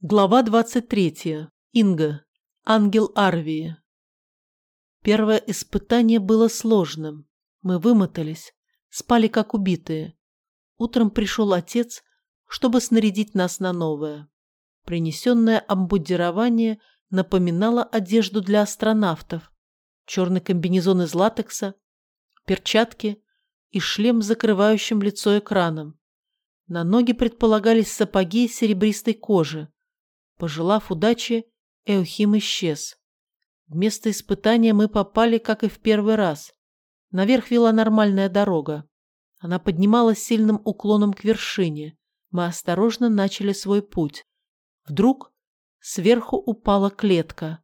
Глава 23. Инга. Ангел Арвии. Первое испытание было сложным. Мы вымотались, спали как убитые. Утром пришел отец, чтобы снарядить нас на новое. Принесенное обмундирование напоминало одежду для астронавтов. Черный комбинезон из латекса, перчатки и шлем закрывающим лицо экраном. На ноги предполагались сапоги из серебристой кожи. Пожелав удачи, Эохим исчез. Вместо испытания мы попали, как и в первый раз. Наверх вела нормальная дорога. Она поднималась сильным уклоном к вершине. Мы осторожно начали свой путь. Вдруг сверху упала клетка.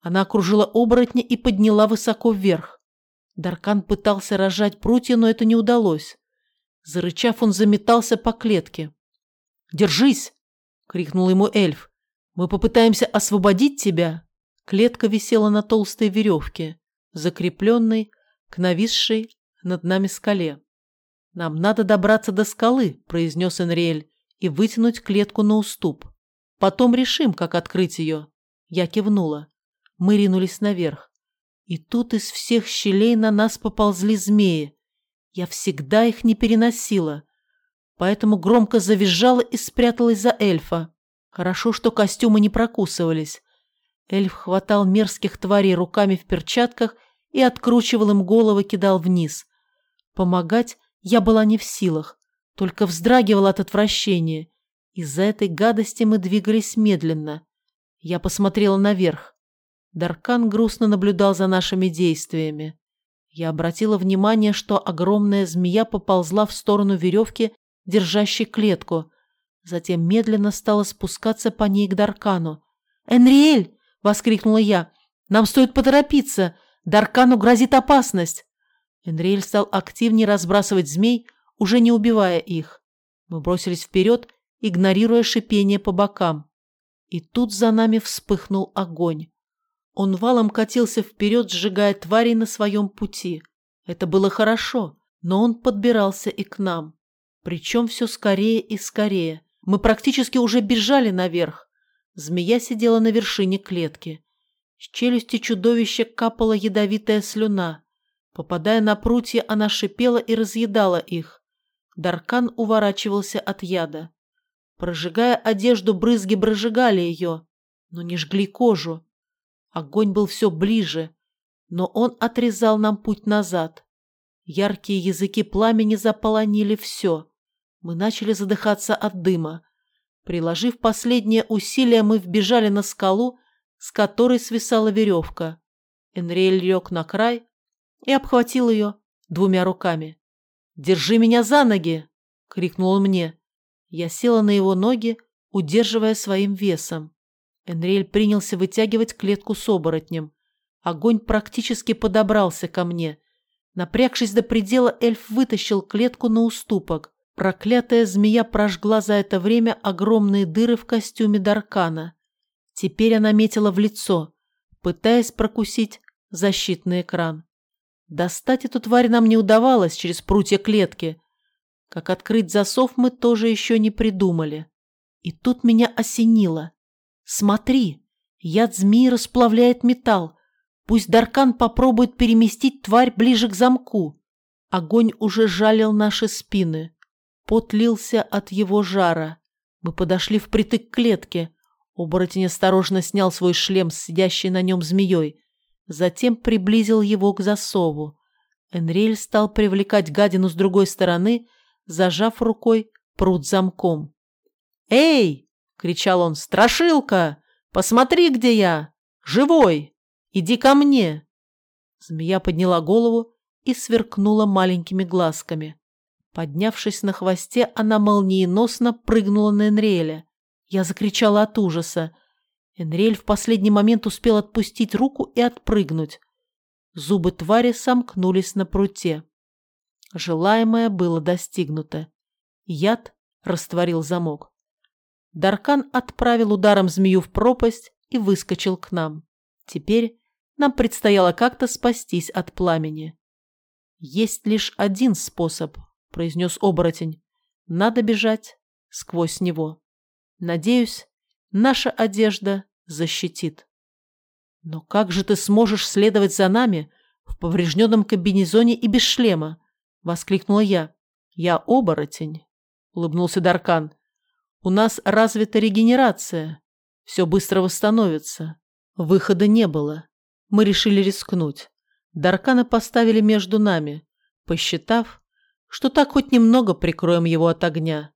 Она окружила оборотня и подняла высоко вверх. Даркан пытался разжать прутья, но это не удалось. Зарычав, он заметался по клетке. «Держись!» — крикнул ему эльф. Мы попытаемся освободить тебя. Клетка висела на толстой веревке, закрепленной к нависшей над нами скале. «Нам надо добраться до скалы», — произнес Энриэль, «и вытянуть клетку на уступ. Потом решим, как открыть ее». Я кивнула. Мы ринулись наверх. И тут из всех щелей на нас поползли змеи. Я всегда их не переносила, поэтому громко завизжала и спряталась за эльфа. Хорошо, что костюмы не прокусывались. Эльф хватал мерзких тварей руками в перчатках и откручивал им головы, кидал вниз. Помогать я была не в силах, только вздрагивала от отвращения. Из-за этой гадости мы двигались медленно. Я посмотрела наверх. Даркан грустно наблюдал за нашими действиями. Я обратила внимание, что огромная змея поползла в сторону веревки, держащей клетку, Затем медленно стала спускаться по ней к Даркану. «Энриэль!» — воскликнула я. «Нам стоит поторопиться! Даркану грозит опасность!» Энриэль стал активнее разбрасывать змей, уже не убивая их. Мы бросились вперед, игнорируя шипение по бокам. И тут за нами вспыхнул огонь. Он валом катился вперед, сжигая тварей на своем пути. Это было хорошо, но он подбирался и к нам. Причем все скорее и скорее. Мы практически уже бежали наверх. Змея сидела на вершине клетки. С челюсти чудовища капала ядовитая слюна. Попадая на прутья, она шипела и разъедала их. Даркан уворачивался от яда. Прожигая одежду, брызги прожигали ее, но не жгли кожу. Огонь был все ближе, но он отрезал нам путь назад. Яркие языки пламени заполонили все. Мы начали задыхаться от дыма. Приложив последнее усилие, мы вбежали на скалу, с которой свисала веревка. Энриэль лег на край и обхватил ее двумя руками. «Держи меня за ноги!» — крикнул он мне. Я села на его ноги, удерживая своим весом. Энриэль принялся вытягивать клетку с оборотнем. Огонь практически подобрался ко мне. Напрягшись до предела, эльф вытащил клетку на уступок. Проклятая змея прожгла за это время огромные дыры в костюме Даркана. Теперь она метила в лицо, пытаясь прокусить защитный экран. Достать эту тварь нам не удавалось через прутья клетки. Как открыть засов мы тоже еще не придумали. И тут меня осенило. Смотри, яд змеи расплавляет металл. Пусть Даркан попробует переместить тварь ближе к замку. Огонь уже жалил наши спины. Пот лился от его жара. Мы подошли впритык к клетке. Оборотень осторожно снял свой шлем с сидящей на нем змеей. Затем приблизил его к засову. Энриль стал привлекать гадину с другой стороны, зажав рукой пруд замком. «Эй!» — кричал он. «Страшилка! Посмотри, где я! Живой! Иди ко мне!» Змея подняла голову и сверкнула маленькими глазками. Поднявшись на хвосте, она молниеносно прыгнула на Энриэля. Я закричала от ужаса. Энриэль в последний момент успел отпустить руку и отпрыгнуть. Зубы твари сомкнулись на пруте. Желаемое было достигнуто. Яд растворил замок. Даркан отправил ударом змею в пропасть и выскочил к нам. Теперь нам предстояло как-то спастись от пламени. Есть лишь один способ — произнес оборотень. «Надо бежать сквозь него. Надеюсь, Наша одежда защитит. Но как же ты сможешь следовать за нами в поврежденном комбинезоне и без шлема? Воскликнула я. Я оборотень, улыбнулся Даркан. У нас развита регенерация. Все быстро восстановится. Выхода не было. Мы решили рискнуть. Даркана поставили между нами, посчитав, что так хоть немного прикроем его от огня.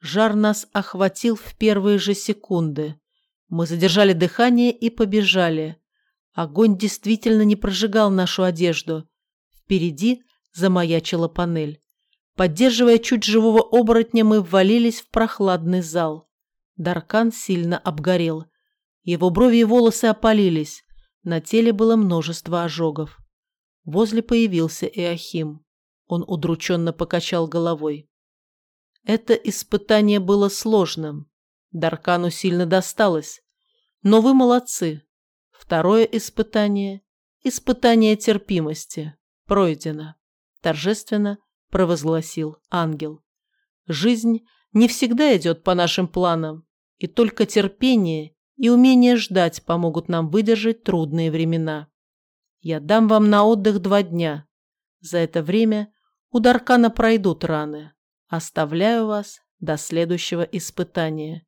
Жар нас охватил в первые же секунды. Мы задержали дыхание и побежали. Огонь действительно не прожигал нашу одежду. Впереди замаячила панель. Поддерживая чуть живого оборотня, мы ввалились в прохладный зал. Даркан сильно обгорел. Его брови и волосы опалились. На теле было множество ожогов. Возле появился Иохим. Он удрученно покачал головой. Это испытание было сложным. Даркану сильно досталось. Но вы молодцы. Второе испытание – испытание терпимости. Пройдено. Торжественно провозгласил ангел. Жизнь не всегда идет по нашим планам, и только терпение и умение ждать помогут нам выдержать трудные времена. Я дам вам на отдых два дня. За это время у Даркана пройдут раны. Оставляю вас до следующего испытания.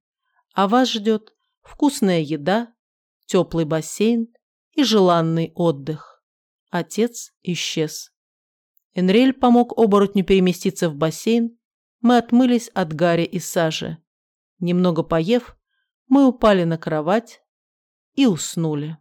А вас ждет вкусная еда, теплый бассейн и желанный отдых. Отец исчез. Энрель помог оборотню переместиться в бассейн. Мы отмылись от гари и сажи. Немного поев, мы упали на кровать и уснули.